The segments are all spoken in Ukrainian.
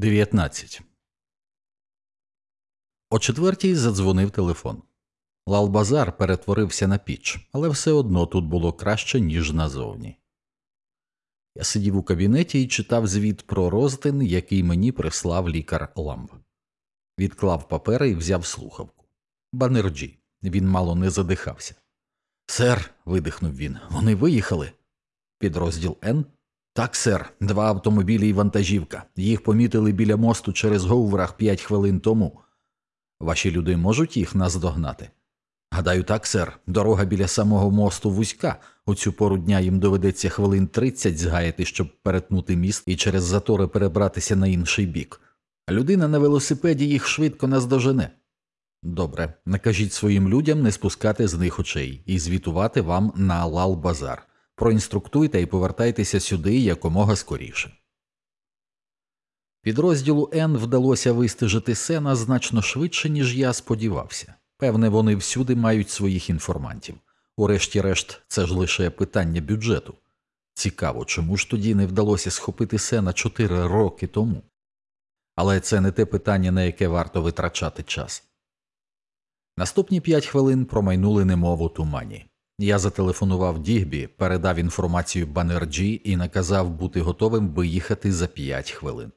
19. О четвертій задзвонив телефон. Лалбазар перетворився на піч, але все одно тут було краще, ніж назовні. Я сидів у кабінеті і читав звіт про роздин, який мені прислав лікар Ламб. Відклав папери і взяв слухавку. Банерджі. Він мало не задихався. Сер, видихнув він, вони виїхали. Підрозділ Н так, сер, два автомобілі і вантажівка. Їх помітили біля мосту через Говрах п'ять хвилин тому. Ваші люди можуть їх наздогнати? Гадаю, так, сер. Дорога біля самого мосту вузька. У цю пору дня їм доведеться хвилин тридцять згаяти, щоб перетнути міст і через затори перебратися на інший бік. Людина на велосипеді їх швидко наздожене. Добре, накажіть своїм людям не спускати з них очей і звітувати вам на Лал-Базар проінструктуйте і повертайтеся сюди якомога скоріше. Підрозділу Н вдалося вистежити сена значно швидше, ніж я сподівався. Певне, вони всюди мають своїх інформантів. Урешті-решт, це ж лише питання бюджету. Цікаво, чому ж тоді не вдалося схопити сена чотири роки тому. Але це не те питання, на яке варто витрачати час. Наступні п'ять хвилин промайнули немов у тумані. Я зателефонував Дігбі, передав інформацію Банерджі і наказав бути готовим виїхати за п'ять хвилин.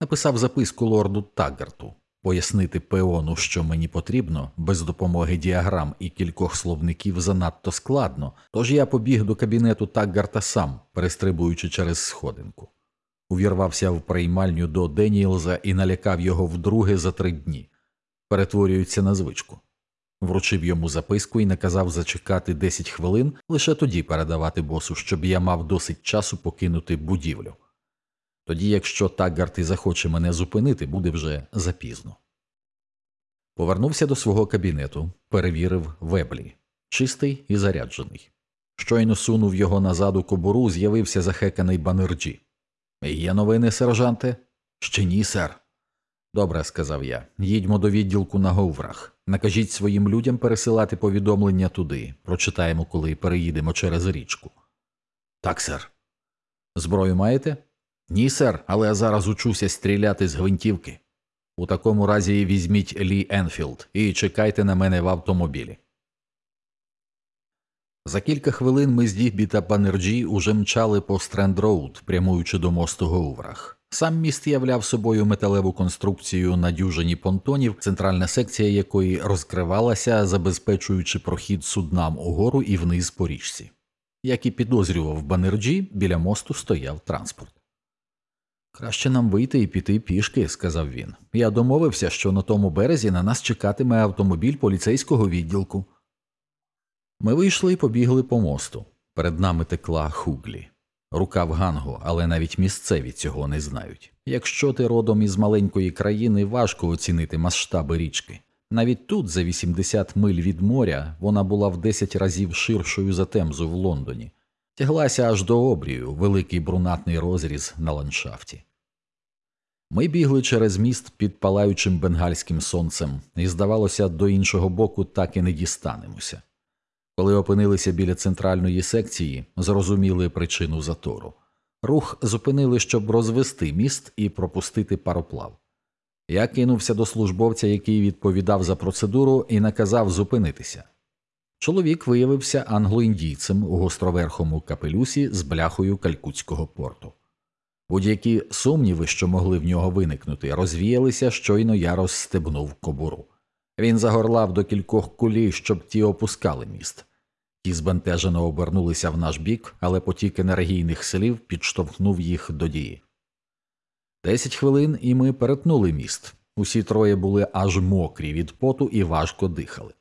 Написав записку лорду Таггарту пояснити пеону, що мені потрібно, без допомоги діаграм і кількох словників занадто складно, тож я побіг до кабінету Таггарта сам, перестрибуючи через сходинку. Увірвався в приймальню до Деніелза і налякав його вдруге за три дні. Перетворюється на звичку вручив йому записку і наказав зачекати 10 хвилин, лише тоді передавати босу, щоб я мав досить часу покинути будівлю. Тоді, якщо Таггарт і захоче мене зупинити, буде вже запізно. Повернувся до свого кабінету, перевірив веблі, чистий і заряджений. Щойно сунув його назад у кобуру, з'явився захеканий банерджі. Є новини, сержанте? Ще ні, сер. Добре, сказав я. Їдьмо до відділку на Говрах. Накажіть своїм людям пересилати повідомлення туди. Прочитаємо, коли переїдемо через річку. Так, сер. Зброю маєте? Ні, сер, але я зараз учуся стріляти з гвинтівки. У такому разі візьміть Лі Енфілд і чекайте на мене в автомобілі. За кілька хвилин ми з Дігбі та Банерджі уже мчали по Стренд-Роуд, прямуючи до мосту Говрах. Сам міст являв собою металеву конструкцію на дюжині понтонів, центральна секція якої розкривалася, забезпечуючи прохід суднам угору і вниз по річці. Як і підозрював Банерджі, біля мосту стояв транспорт. Краще нам вийти і піти пішки, сказав він. Я домовився, що на тому березі на нас чекатиме автомобіль поліцейського відділку. Ми вийшли і побігли по мосту. Перед нами текла Хуглі. Рукав Гангу, але навіть місцеві цього не знають. Якщо ти родом із маленької країни, важко оцінити масштаби річки. Навіть тут, за 80 миль від моря, вона була в 10 разів ширшою за Темзу в Лондоні, тяглася аж до обрію, великий брунатний розріз на ландшафті. Ми бігли через міст під палаючим бенгальським сонцем, і, здавалося, до іншого боку так і не дістанемося. Коли опинилися біля центральної секції, зрозуміли причину затору. Рух зупинили, щоб розвести міст і пропустити пароплав. Я кинувся до службовця, який відповідав за процедуру, і наказав зупинитися. Чоловік виявився англоіндійцем у гостроверхому капелюсі з бляхою калькутського порту. Будь-які сумніви, що могли в нього виникнути, розвіялися, щойно я розстебнув кобуру. Він загорлав до кількох кулій, щоб ті опускали міст. Ті збентежено обернулися в наш бік, але потік енергійних слів підштовхнув їх до дії. Десять хвилин і ми перетнули міст. Усі троє були аж мокрі від поту і важко дихали.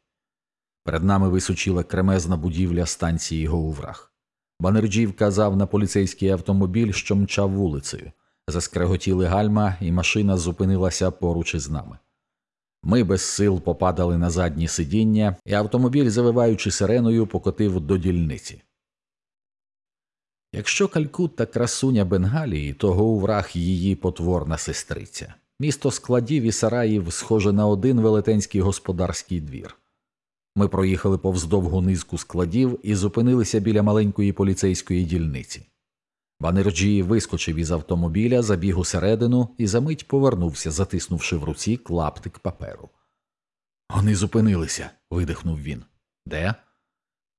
Перед нами височіла кремезна будівля станції Гоуврах. Банерджі вказав на поліцейський автомобіль, що мчав вулицею. Заскреготіли гальма, і машина зупинилася поруч із нами. Ми без сил попадали на задні сидіння, і автомобіль, завиваючи сиреною, покотив до дільниці. Якщо Калькутта красуня Бенгалії, то Гоуврах її потворна сестриця. Місто складів і сараїв схоже на один велетенський господарський двір. Ми проїхали повз довгу низку складів і зупинилися біля маленької поліцейської дільниці. Банерджі вискочив із автомобіля, забіг усередину і за мить повернувся, затиснувши в руці клаптик паперу. Вони зупинилися, видихнув він. Де?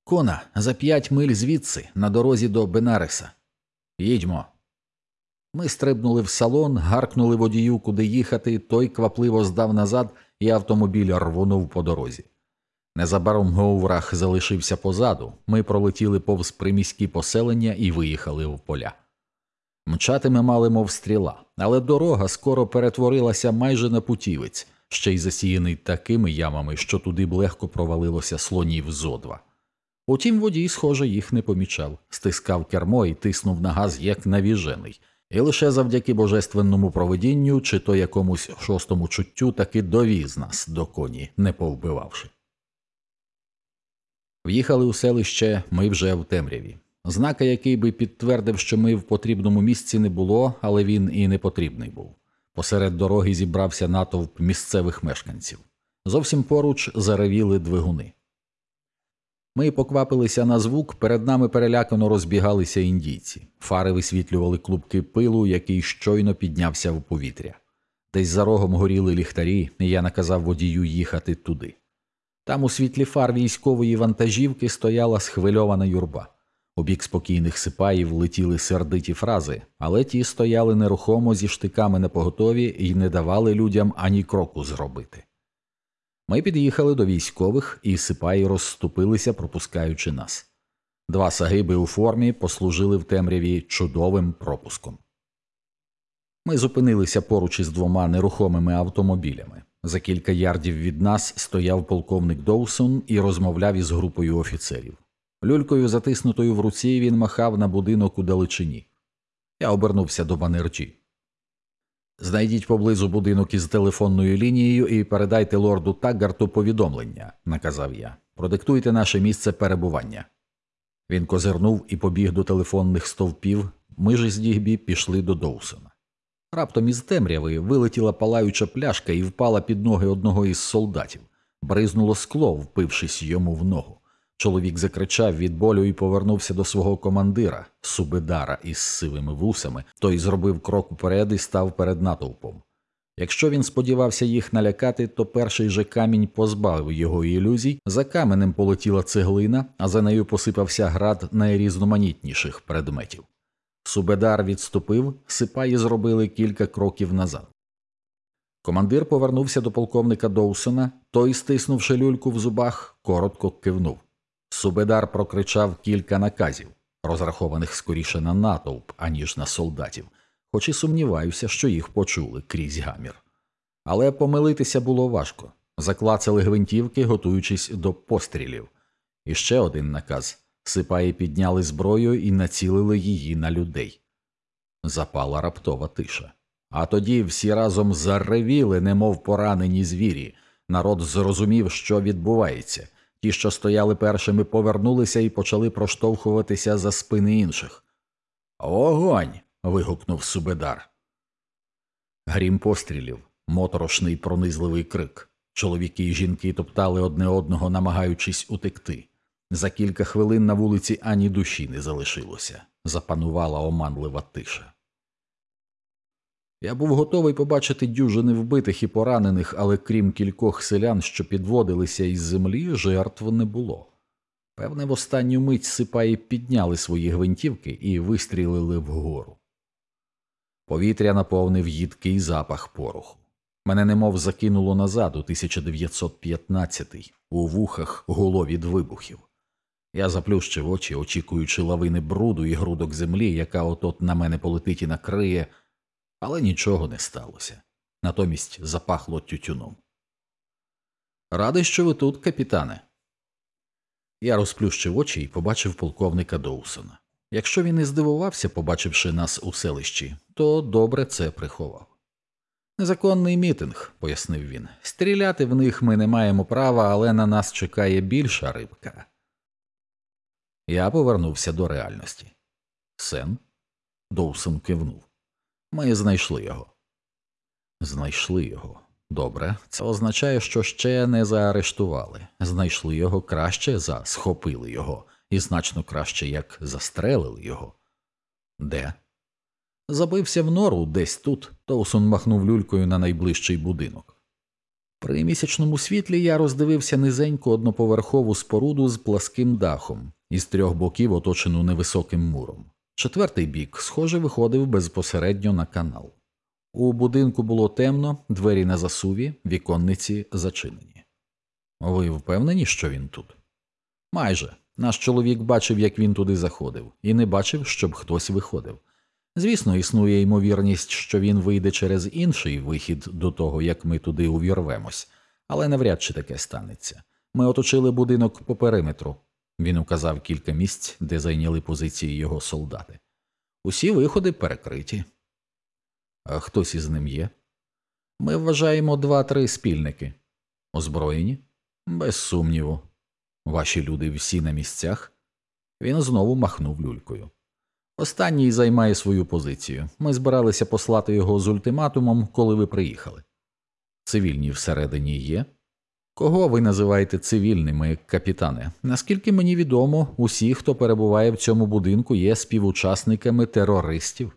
Кона, за п'ять миль звідси, на дорозі до Бенареса. Їдьмо. Ми стрибнули в салон, гаркнули водію, куди їхати, той квапливо здав назад, і автомобіль рвонув по дорозі. Незабаром Гоуврах залишився позаду, ми пролетіли повз приміські поселення і виїхали в поля. Мчати ми мали, мов стріла, але дорога скоро перетворилася майже на путівець, ще й засіяний такими ямами, що туди б легко провалилося слонів зо два. Утім, водій, схоже, їх не помічав, стискав кермо і тиснув на газ як навіжений, і лише завдяки божественному проведінню чи то якомусь шостому чуттю таки довіз нас до коні, не повбивавши. В'їхали у селище ми вже в темряві. Знака, який би підтвердив, що ми в потрібному місці не було, але він і не потрібний був. Посеред дороги зібрався натовп місцевих мешканців. Зовсім поруч заревіли двигуни. Ми поквапилися на звук, перед нами перелякано розбігалися індійці. Фари висвітлювали клубки пилу, який щойно піднявся в повітря. Десь за рогом горіли ліхтарі, і я наказав водію їхати туди. Там у світлі фар військової вантажівки стояла схвильована юрба. У бік спокійних сипаїв летіли сердиті фрази, але ті стояли нерухомо зі штиками на поготові і не давали людям ані кроку зробити. Ми під'їхали до військових, і сипаї розступилися, пропускаючи нас. Два сагиби у формі послужили в темряві чудовим пропуском. Ми зупинилися поруч із двома нерухомими автомобілями. За кілька ярдів від нас стояв полковник Доусон і розмовляв із групою офіцерів. Люлькою, затиснутою в руці, він махав на будинок у далечині. Я обернувся до Банерджі. Знайдіть поблизу будинок із телефонною лінією і передайте лорду Таггарту повідомлення, наказав я. Продиктуйте наше місце перебування. Він козирнув і побіг до телефонних стовпів. Ми ж з Дігбі пішли до Доусона. Раптом із темряви вилетіла палаюча пляшка і впала під ноги одного із солдатів, бризнуло скло, впившись йому в ногу. Чоловік закричав від болю і повернувся до свого командира, Субедара із сивими вусами, той зробив крок уперед і став перед натовпом. Якщо він сподівався їх налякати, то перший же камінь позбавив його ілюзій, за каменем полетіла цеглина, а за нею посипався град найрізноманітніших предметів. Субедар відступив, сипаї зробили кілька кроків назад. Командир повернувся до полковника Доусона, той, стиснувши люльку в зубах, коротко кивнув. Субедар прокричав кілька наказів, розрахованих скоріше на натовп, аніж на солдатів, хоч і сумніваюся, що їх почули крізь гамір. Але помилитися було важко. Заклацали гвинтівки, готуючись до пострілів. І ще один наказ сипаї підняли зброю і націлили її на людей. Запала раптова тиша. А тоді всі разом заревіли, немов поранені звірі. Народ зрозумів, що відбувається. Ті, що стояли першими, повернулися і почали проштовхуватися за спини інших. Огонь. вигукнув Субедар. Грім пострілів, моторошний пронизливий крик. Чоловіки і жінки топтали одне одного, намагаючись утекти. За кілька хвилин на вулиці ані душі не залишилося. Запанувала оманлива тиша. Я був готовий побачити дюжини вбитих і поранених, але крім кількох селян, що підводилися із землі, жертв не було. Певне, в останню мить сипаї підняли свої гвинтівки і вистрілили вгору. Повітря наповнив їдкий запах пороху. Мене немов закинуло назад у 1915-й, у вухах гуло від вибухів. Я заплющив очі, очікуючи лавини бруду і грудок землі, яка отот на мене полетить і накриє. Але нічого не сталося. Натомість запахло тютюном. Радий, що ви тут, капітане. Я розплющив очі і побачив полковника Доусона. Якщо він і здивувався, побачивши нас у селищі, то добре це приховав. Незаконний мітинг, пояснив він. Стріляти в них ми не маємо права, але на нас чекає більша рибка. Я повернувся до реальності. Сен Доусон кивнув. Ми знайшли його. Знайшли його. Добре, це означає, що ще не заарештували. Знайшли його краще за схопили його, і значно краще як застрелили його. Де? Забився в нору десь тут. Тоусон махнув люлькою на найближчий будинок. При місячному світлі я роздивився низеньку одноповерхову споруду з пласким дахом, із трьох боків оточену невисоким муром. Четвертий бік, схоже, виходив безпосередньо на канал. У будинку було темно, двері на засуві, віконниці зачинені. Ви впевнені, що він тут? Майже. Наш чоловік бачив, як він туди заходив, і не бачив, щоб хтось виходив. Звісно, існує ймовірність, що він вийде через інший вихід до того, як ми туди увірвемось, але навряд чи таке станеться. Ми оточили будинок по периметру. Він указав кілька місць, де зайняли позиції його солдати. Усі виходи перекриті. А хтось із ним є? Ми вважаємо два-три спільники. Озброєні? Без сумніву. Ваші люди всі на місцях? Він знову махнув люлькою. Останній займає свою позицію. Ми збиралися послати його з ультиматумом, коли ви приїхали. Цивільні всередині є. Кого ви називаєте цивільними, капітане? Наскільки мені відомо, усі, хто перебуває в цьому будинку, є співучасниками терористів.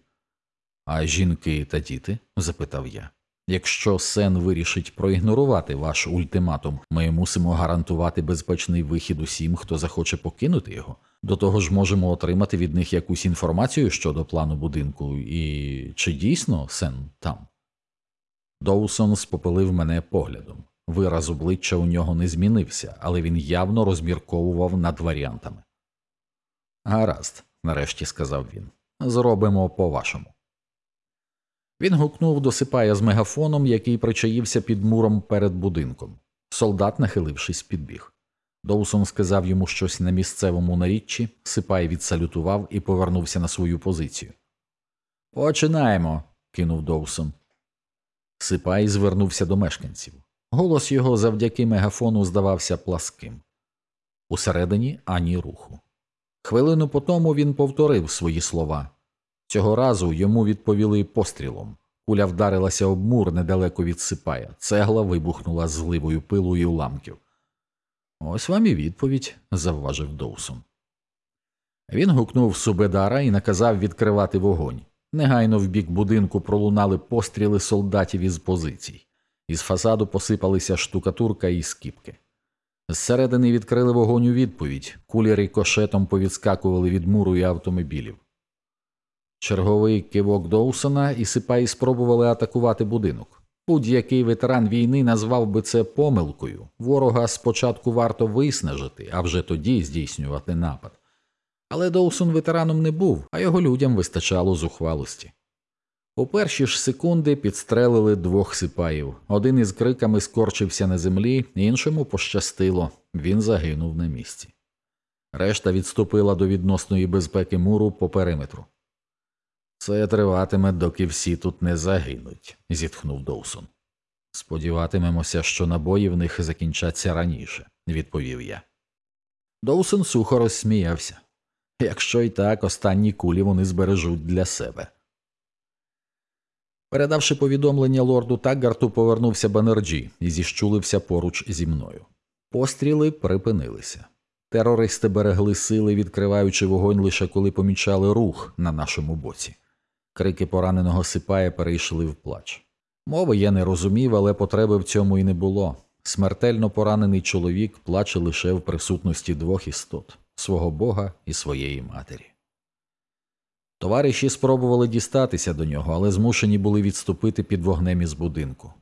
А жінки та діти? запитав я. Якщо Сен вирішить проігнорувати ваш ультиматум, ми мусимо гарантувати безпечний вихід усім, хто захоче покинути його. До того ж можемо отримати від них якусь інформацію щодо плану будинку, і чи дійсно Сен там? Доусон спопилив мене поглядом. Вираз обличчя у нього не змінився, але він явно розмірковував над варіантами. Гаразд, нарешті сказав він. Зробимо по вашому. Він гукнув до сипая з мегафоном, який причаївся під муром перед будинком. Солдат, нахилившись, підбіг. Доусон сказав йому щось на місцевому наріччі, сипай відсалютував і повернувся на свою позицію. Починаємо, кинув Доусон. Сипай звернувся до мешканців. Голос його завдяки мегафону здавався пласким. Усередині ані руху. Хвилину по тому він повторив свої слова. Цього разу йому відповіли пострілом. Куля вдарилася об мур недалеко від сипая. Цегла вибухнула зливою пилу і уламків. Ось вам і відповідь, завважив Доусон. Він гукнув Субедара і наказав відкривати вогонь. Негайно в бік будинку пролунали постріли солдатів із позицій. Із фасаду посипалися штукатурка і скіпки. Зсередини відкрили вогонь у відповідь, кулі рикошетом повідскакували від муру і автомобілів. Черговий кивок Доусона і Сипаї спробували атакувати будинок. Будь-який ветеран війни назвав би це помилкою. Ворога спочатку варто виснажити, а вже тоді здійснювати напад. Але Доусон ветераном не був, а його людям вистачало зухвалості. У перші ж секунди підстрелили двох сипаїв. Один із криками скорчився на землі, іншому пощастило він загинув на місці. Решта відступила до відносної безпеки муру по периметру. Це триватиме, доки всі тут не загинуть, зітхнув Доусон. Сподіватимемося, що набої в них закінчаться раніше, відповів я. Доусон сухо розсміявся. Якщо й так, останні кулі вони збережуть для себе. Передавши повідомлення лорду Таггарту, повернувся Банерджі і зіщулився поруч зі мною. Постріли припинилися. Терористи берегли сили, відкриваючи вогонь лише коли помічали рух на нашому боці. Крики пораненого сипая перейшли в плач. Мови я не розумів, але потреби в цьому і не було. Смертельно поранений чоловік плаче лише в присутності двох істот свого бога і своєї матері. Товариші спробували дістатися до нього, але змушені були відступити під вогнем із будинку.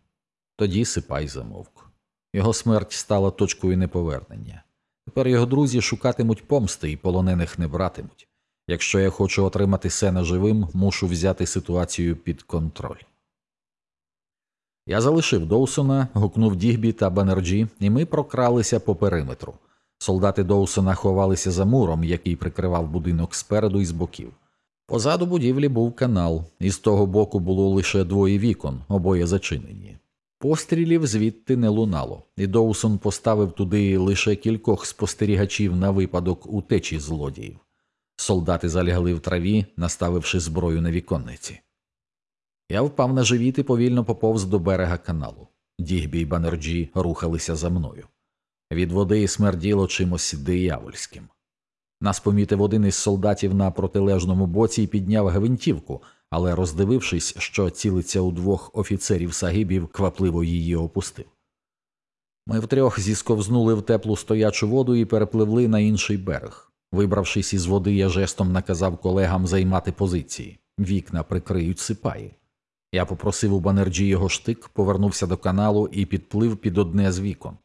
Тоді сипай замовк. Його смерть стала точкою неповернення. Тепер його друзі шукатимуть помсти і полонених не братимуть. Якщо я хочу отримати сена живим, мушу взяти ситуацію під контроль. Я залишив Доусона, гукнув Дігбі та Банерджі, і ми прокралися по периметру. Солдати Доусона ховалися за муром, який прикривав будинок спереду і з боків. Позаду будівлі був канал, і з того боку було лише двоє вікон, обоє зачинені. Пострілів звідти не лунало, і Доусон поставив туди лише кількох спостерігачів на випадок утечі злодіїв. Солдати залягли в траві, наставивши зброю на віконниці. Я впав на живіт і повільно поповз до берега каналу. Дігбі й Банерджі рухалися за мною. Від води смерділо чимось диявольським. Нас помітив один із солдатів на протилежному боці і підняв гвинтівку, але, роздивившись, що цілиться у двох офіцерів сагибів, квапливо її опустив. Ми втрьох зісковзнули в теплу стоячу воду і перепливли на інший берег. Вибравшись із води, я жестом наказав колегам займати позиції. Вікна прикриють сипаї. Я попросив у банерджі його штик, повернувся до каналу і підплив під одне з вікон.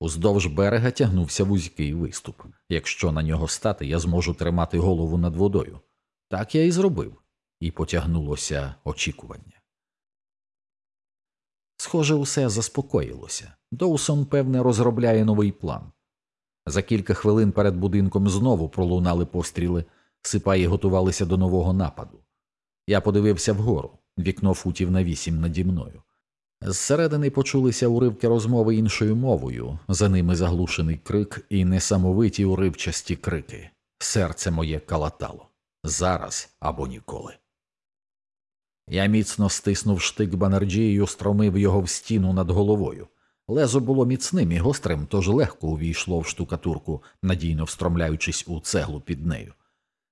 Уздовж берега тягнувся вузький виступ. Якщо на нього стати, я зможу тримати голову над водою. Так я і зробив, і потягнулося очікування. Схоже, усе заспокоїлося. Доусон, певне, розробляє новий план. За кілька хвилин перед будинком знову пролунали постріли, сипаї готувалися до нового нападу. Я подивився вгору, вікно футів на вісім наді мною. Зсередини почулися уривки розмови іншою мовою, за ними заглушений крик і несамовиті уривчасті крики. Серце моє калатало зараз або ніколи. Я міцно стиснув штик банерджі і устромив його в стіну над головою. Лезо було міцним і гострим, тож легко увійшло в штукатурку, надійно встромляючись у цеглу під нею.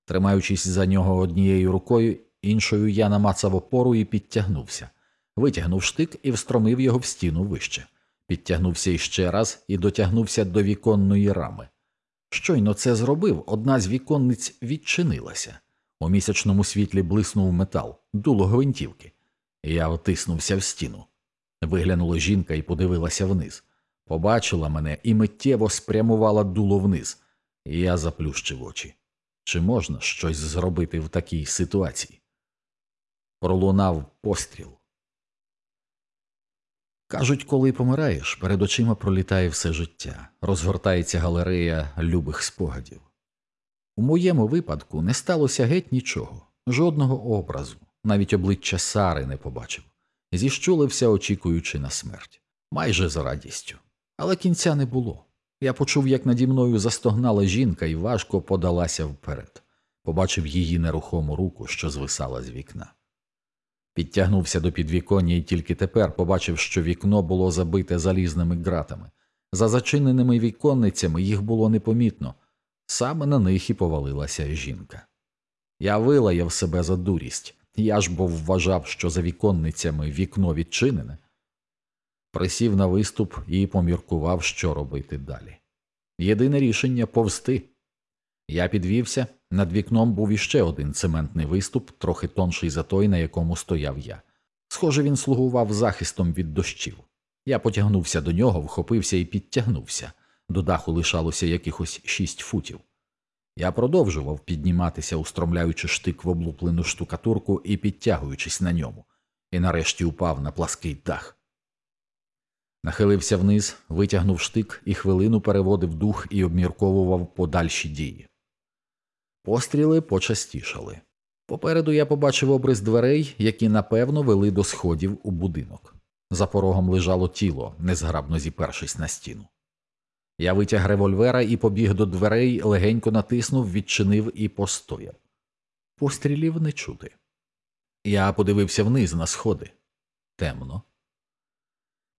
Тримаючись за нього однією рукою, іншою я намацав опору і підтягнувся. Витягнув штик і встромив його в стіну вище. Підтягнувся іще раз і дотягнувся до віконної рами. Щойно це зробив, одна з віконниць відчинилася. У місячному світлі блиснув метал, дуло гвинтівки. Я втиснувся в стіну. Виглянула жінка і подивилася вниз. Побачила мене і миттєво спрямувала дуло вниз. Я заплющив очі. Чи можна щось зробити в такій ситуації? Пролунав постріл. Кажуть, коли помираєш, перед очима пролітає все життя, розгортається галерея любих спогадів. У моєму випадку не сталося геть нічого, жодного образу, навіть обличчя Сари не побачив, зіщулився, очікуючи на смерть, майже за радістю. Але кінця не було. Я почув, як наді мною застогнала жінка і важко подалася вперед, побачив її нерухому руку, що звисала з вікна. Підтягнувся до підвіконня і тільки тепер побачив, що вікно було забите залізними ґратами. За зачиненими віконницями їх було непомітно, саме на них і повалилася жінка. Я вилаяв себе за дурість, я ж бо вважав, що за віконницями вікно відчинене. Присів на виступ і поміркував, що робити далі. Єдине рішення повсти. Я підвівся, над вікном був іще один цементний виступ, трохи тонший за той, на якому стояв я. Схоже, він слугував захистом від дощів. Я потягнувся до нього, вхопився і підтягнувся. До даху лишалося якихось шість футів. Я продовжував підніматися, устромляючи штик в облуплену штукатурку і підтягуючись на ньому, і нарешті упав на плаский дах. Нахилився вниз, витягнув штик і хвилину переводив дух і обмірковував подальші дії. Постріли почастішали. Попереду я побачив обрис дверей, які напевно вели до сходів у будинок. За порогом лежало тіло, незграбно зіпершись на стіну. Я витяг револьвера і побіг до дверей, легенько натиснув, відчинив і постояв. Пострілів не чути. Я подивився вниз на сходи. Темно.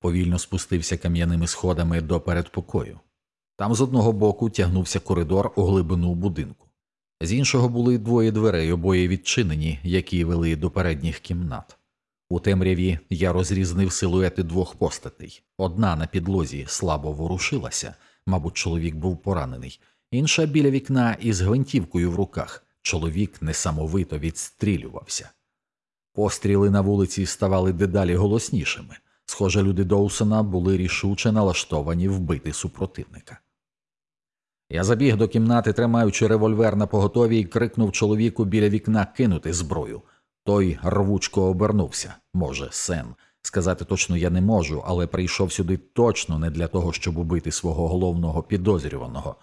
Повільно спустився кам'яними сходами до передпокою. Там з одного боку тягнувся коридор у глибину будинку. З іншого були двоє дверей, обоє відчинені, які вели до передніх кімнат. У темряві я розрізнив силуети двох постатей. Одна на підлозі слабо ворушилася, мабуть, чоловік був поранений, інша біля вікна із гвинтівкою в руках. Чоловік несамовито відстрілювався. Постріли на вулиці ставали дедалі голоснішими. Схоже, люди Доусона були рішуче налаштовані вбити супротивника. Я забіг до кімнати, тримаючи револьвер на поготові, і крикнув чоловіку біля вікна кинути зброю. Той рвучко обернувся. Може, Сен. Сказати точно я не можу, але прийшов сюди точно не для того, щоб убити свого головного підозрюваного.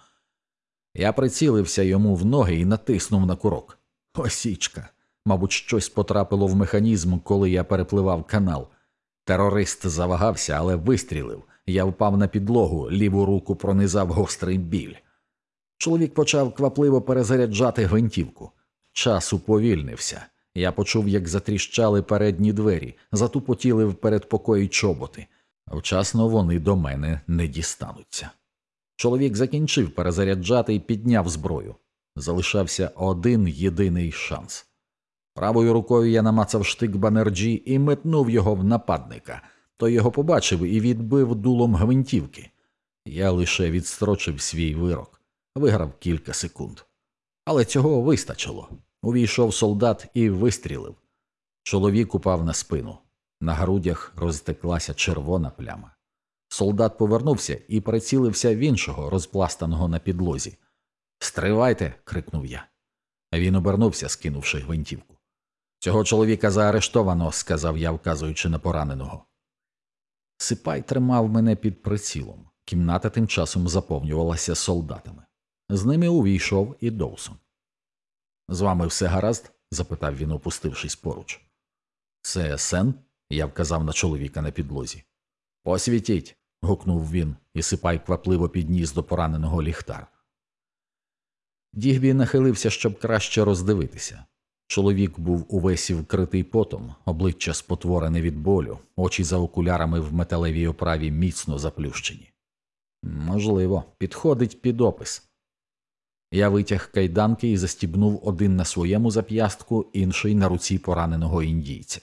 Я прицілився йому в ноги і натиснув на курок. Осічка. Мабуть, щось потрапило в механізм, коли я перепливав канал. Терорист завагався, але вистрілив. Я впав на підлогу, ліву руку пронизав гострий біль. Чоловік почав квапливо перезаряджати гвинтівку. Час уповільнився. Я почув, як затріщали передні двері, затупотіли в передпокої чоботи. Вчасно вони до мене не дістануться. Чоловік закінчив перезаряджати і підняв зброю. Залишався один єдиний шанс. Правою рукою я намацав штик банерджі і метнув його в нападника. Той його побачив і відбив дулом гвинтівки. Я лише відстрочив свій вирок, виграв кілька секунд. Але цього вистачило. Увійшов солдат і вистрілив. Чоловік упав на спину. На грудях розтеклася червона пляма. Солдат повернувся і прицілився в іншого, розпластаного на підлозі. Стривайте. крикнув я. Він обернувся, скинувши гвинтівку. Цього чоловіка заарештовано, сказав я, вказуючи на пораненого. Сипай тримав мене під прицілом. Кімната тим часом заповнювалася солдатами. З ними увійшов і Доусон. З вами все гаразд? запитав він, опустившись поруч. Це сен? я вказав на чоловіка на підлозі. Посвітіть. гукнув він, і сипай квапливо підніс до пораненого ліхтар. Дігбі нахилився, щоб краще роздивитися. Чоловік був увесь вкритий потом, обличчя спотворене від болю, очі за окулярами в металевій оправі міцно заплющені. Можливо, підходить під опис. Я витяг кайданки і застібнув один на своєму зап'ястку, інший на руці пораненого індійця.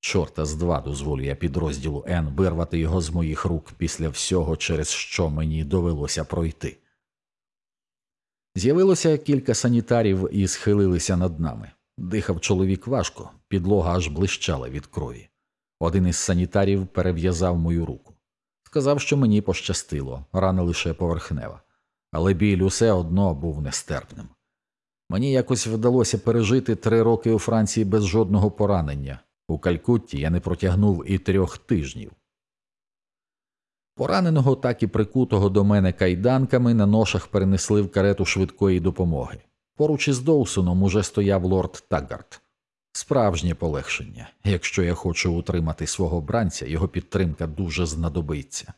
Чорта з два дозволю я підрозділу Н вирвати його з моїх рук після всього, через що мені довелося пройти. З'явилося кілька санітарів і схилилися над нами. Дихав чоловік важко, підлога аж блищала від крові. Один із санітарів перев'язав мою руку. Сказав, що мені пощастило, рана лише поверхнева, але біль усе одно був нестерпним. Мені якось вдалося пережити три роки у Франції без жодного поранення. У Калькутті я не протягнув і трьох тижнів. Пораненого, так і прикутого до мене кайданками на ношах перенесли в карету швидкої допомоги. Поруч із Доусоном уже стояв лорд Таггарт. Справжнє полегшення. Якщо я хочу утримати свого бранця, його підтримка дуже знадобиться.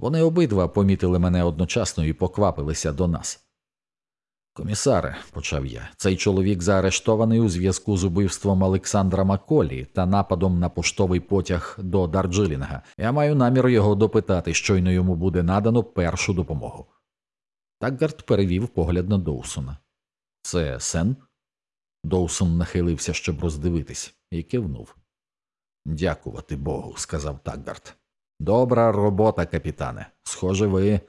Вони обидва помітили мене одночасно і поквапилися до нас. Комісаре, почав я, цей чоловік заарештований у зв'язку з убивством Олександра Маколі та нападом на поштовий потяг до Дарджилінга. Я маю намір його допитати, щойно йому буде надано першу допомогу. Такгард перевів погляд на Доусона. Це сен? Доусон нахилився, щоб роздивитись, і кивнув. Дякувати Богу, сказав Такгард. Добра робота, капітане. Схоже, ви.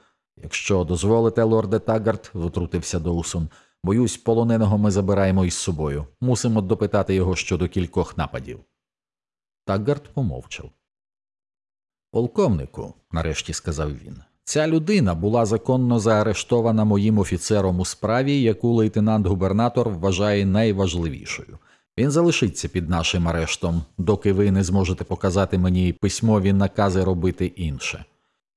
Якщо дозволите, лорде Таггард, втрутився Доусон, боюсь, полоненого ми забираємо із собою. Мусимо допитати його щодо кількох нападів. Таггард помовчав. Полковнику, нарешті сказав він, ця людина була законно заарештована моїм офіцером у справі, яку лейтенант губернатор вважає найважливішою. Він залишиться під нашим арештом, доки ви не зможете показати мені письмові накази робити інше.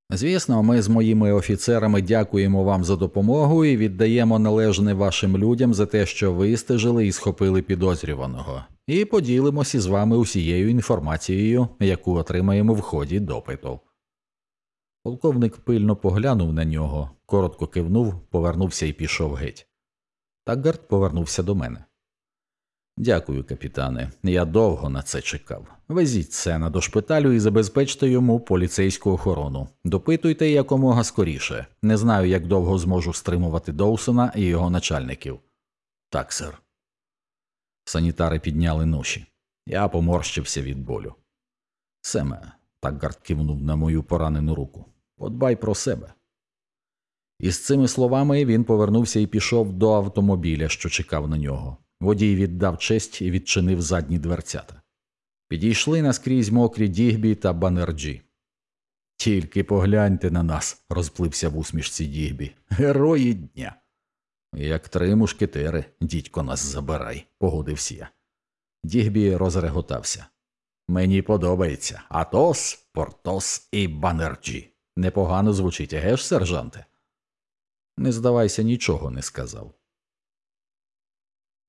Звісно, ми з моїми офіцерами дякуємо вам за допомогу і віддаємо належне вашим людям за те, що вистежили і схопили підозрюваного, і поділимося з вами усією інформацією, яку отримаємо в ході допиту. Полковник пильно поглянув на нього, коротко кивнув, повернувся і пішов геть. Такгард повернувся до мене. Дякую, капітане. Я довго на це чекав. Везіть сена до шпиталю і забезпечте йому поліцейську охорону. Допитуйте якомога скоріше. Не знаю, як довго зможу стримувати Доусона і його начальників. Так, сер. Санітари підняли ноші. Я поморщився від болю. Семе, так кивнув на мою поранену руку. Подбай про себе. Із цими словами він повернувся і пішов до автомобіля, що чекав на нього. Водій віддав честь і відчинив задні дверцята. Підійшли наскрізь мокрі дігбі та банерджі. Тільки погляньте на нас, розплився в усмішці дігбі. Герої дня. Як три мушкетери, дідько нас забирай, погодився я. Дігбі розреготався. Мені подобається Атос, Портос і Банерджі. Непогано звучить, еге сержанте? Не-Здавайся нічого не сказав.